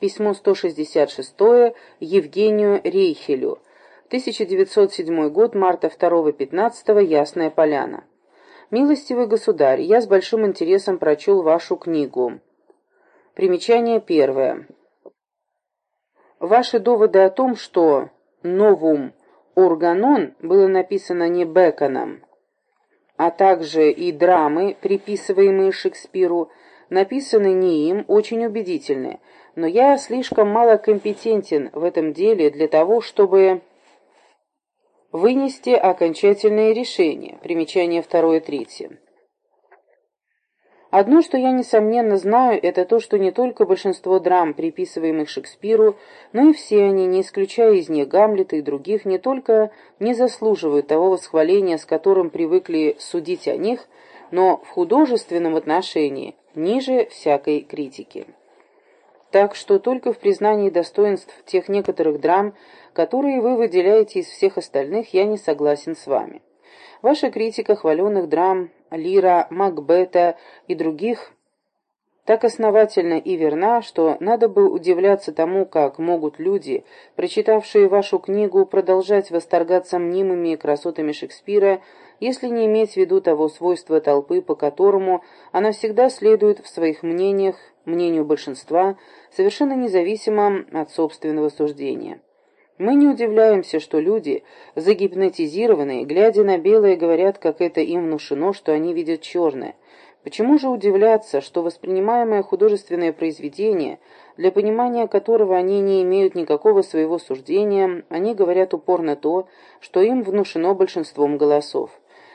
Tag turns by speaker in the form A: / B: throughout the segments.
A: Письмо 166 Евгению Рейхелю. 1907 год, марта 2-15, Ясная Поляна. «Милостивый государь, я с большим интересом прочел вашу книгу. Примечание первое. Ваши доводы о том, что «новум органон» было написано не Беконом, а также и драмы, приписываемые Шекспиру, написаны не им, очень убедительны, но я слишком мало компетентен в этом деле для того, чтобы вынести окончательное решение. Примечание второе третье. Одно, что я несомненно знаю, это то, что не только большинство драм, приписываемых Шекспиру, но и все они, не исключая из них Гамлета и других, не только не заслуживают того восхваления, с которым привыкли судить о них, но в художественном отношении ниже всякой критики. Так что только в признании достоинств тех некоторых драм, которые вы выделяете из всех остальных, я не согласен с вами. Ваша критика хваленных драм Лира, Макбета и других так основательна и верна, что надо бы удивляться тому, как могут люди, прочитавшие вашу книгу, продолжать восторгаться мнимыми красотами Шекспира, если не иметь в виду того свойства толпы, по которому она всегда следует в своих мнениях, мнению большинства, совершенно независимо от собственного суждения. Мы не удивляемся, что люди, загипнотизированные, глядя на белое, говорят, как это им внушено, что они видят черное. Почему же удивляться, что воспринимаемое художественное произведение, для понимания которого они не имеют никакого своего суждения, они говорят упорно то, что им внушено большинством голосов?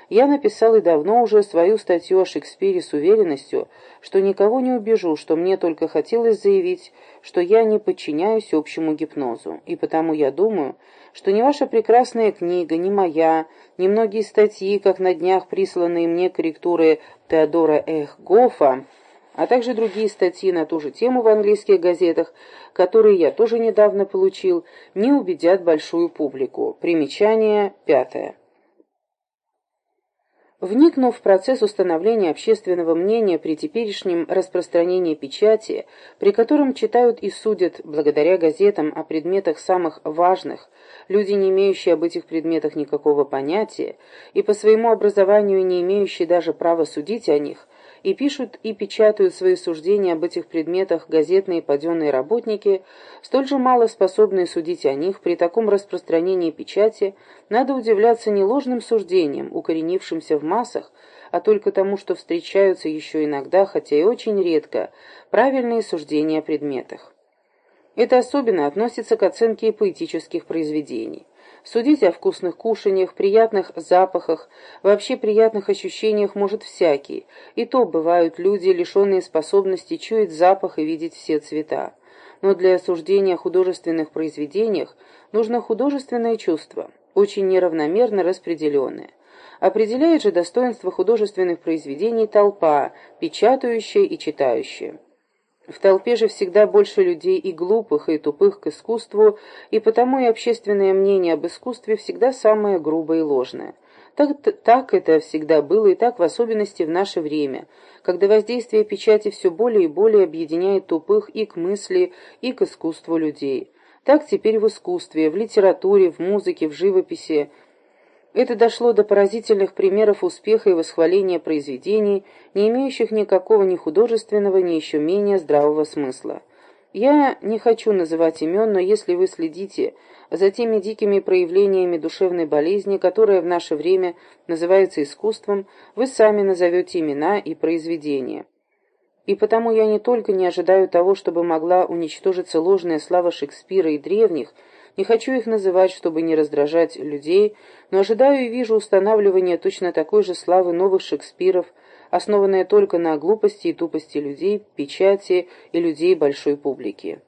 A: Я написал и давно уже свою статью о Шекспире с уверенностью, что никого не убежу, что мне только хотелось заявить, что я не подчиняюсь общему гипнозу. И потому я думаю, что ни ваша прекрасная книга, ни моя, ни многие статьи, как на днях присланные мне корректуры Теодора Эхгофа, а также другие статьи на ту же тему в английских газетах, которые я тоже недавно получил, не убедят большую публику. Примечание пятое. Вникнув в процесс установления общественного мнения при теперешнем распространении печати, при котором читают и судят, благодаря газетам, о предметах самых важных, люди, не имеющие об этих предметах никакого понятия, и по своему образованию не имеющие даже права судить о них, и пишут и печатают свои суждения об этих предметах газетные паденные работники, столь же мало способные судить о них при таком распространении печати, надо удивляться не ложным суждениям, укоренившимся в массах, а только тому, что встречаются еще иногда, хотя и очень редко, правильные суждения о предметах. Это особенно относится к оценке поэтических произведений. Судить о вкусных кушаньях, приятных запахах, вообще приятных ощущениях может всякий, и то бывают люди, лишенные способности чуять запах и видеть все цвета. Но для осуждения о художественных произведениях нужно художественное чувство, очень неравномерно распределенное. Определяет же достоинство художественных произведений толпа, печатающая и читающая. В толпе же всегда больше людей и глупых, и тупых к искусству, и потому и общественное мнение об искусстве всегда самое грубое и ложное. Так, так это всегда было, и так в особенности в наше время, когда воздействие печати все более и более объединяет тупых и к мысли, и к искусству людей. Так теперь в искусстве, в литературе, в музыке, в живописи – это дошло до поразительных примеров успеха и восхваления произведений, не имеющих никакого ни художественного, ни еще менее здравого смысла. Я не хочу называть имен, но если вы следите за теми дикими проявлениями душевной болезни, которая в наше время называется искусством, вы сами назовете имена и произведения. И потому я не только не ожидаю того, чтобы могла уничтожиться ложная слава Шекспира и древних, не хочу их называть, чтобы не раздражать людей, но ожидаю и вижу устанавливание точно такой же славы новых Шекспиров, основанная только на глупости и тупости людей, печати и людей большой публики.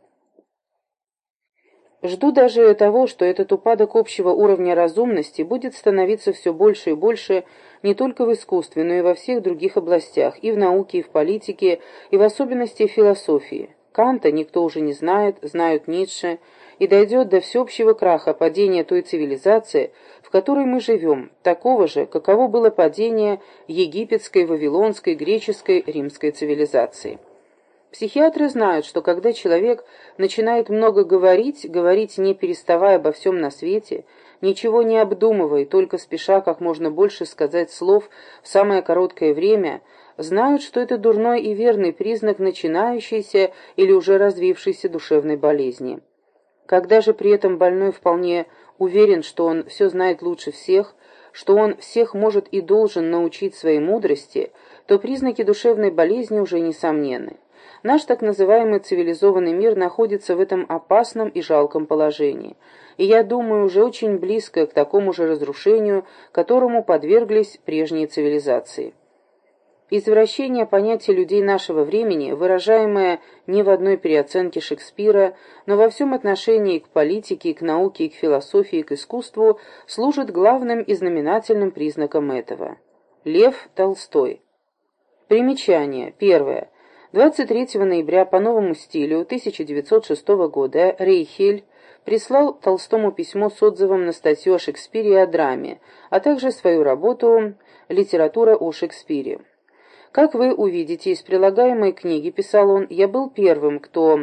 A: Жду даже того, что этот упадок общего уровня разумности будет становиться все больше и больше не только в искусстве, но и во всех других областях, и в науке, и в политике, и в особенности в философии. Канта никто уже не знает, знают Ницше, и дойдет до всеобщего краха, падения той цивилизации, в которой мы живем, такого же, каково было падение египетской, вавилонской, греческой, римской цивилизации. Психиатры знают, что когда человек начинает много говорить, говорить не переставая обо всем на свете, ничего не обдумывая, только спеша как можно больше сказать слов в самое короткое время, знают, что это дурной и верный признак начинающейся или уже развившейся душевной болезни. Когда же при этом больной вполне уверен, что он все знает лучше всех, что он всех может и должен научить своей мудрости, то признаки душевной болезни уже несомненны. Наш так называемый цивилизованный мир находится в этом опасном и жалком положении. И я думаю, уже очень близко к такому же разрушению, которому подверглись прежние цивилизации. Извращение понятия людей нашего времени, выражаемое не в одной переоценке Шекспира, но во всем отношении к политике, к науке, к философии, к искусству, служит главным и знаменательным признаком этого. Лев Толстой. Примечание. Первое. 23 ноября по новому стилю 1906 года Рейхель прислал Толстому письмо с отзывом на статью о Шекспире и о драме, а также свою работу «Литература о Шекспире». Как вы увидите из прилагаемой книги, писал он, я был первым, кто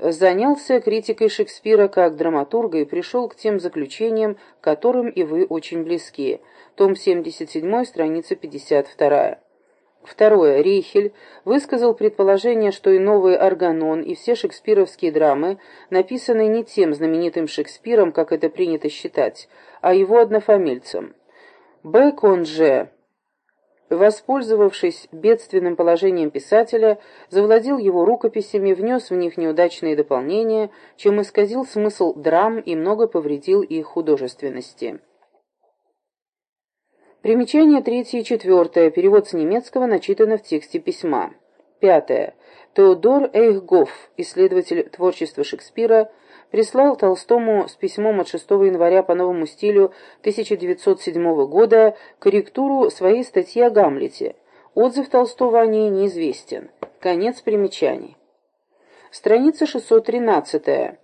A: занялся критикой Шекспира как драматурга и пришел к тем заключениям, которым и вы очень близки. Том 77, страница 52. Второе. Рейхель высказал предположение, что и новый «Органон», и все шекспировские драмы написаны не тем знаменитым Шекспиром, как это принято считать, а его однофамильцем. Бэкон же, воспользовавшись бедственным положением писателя, завладел его рукописями, внес в них неудачные дополнения, чем исказил смысл драм и много повредил их художественности. Примечание третье и четвертое. Перевод с немецкого начитано в тексте письма. Пятое. Теодор Эйхгоф, исследователь творчества Шекспира, прислал Толстому с письмом от 6 января по новому стилю 1907 года корректуру своей статьи о Гамлете. Отзыв Толстого о ней неизвестен. Конец примечаний. Страница 613.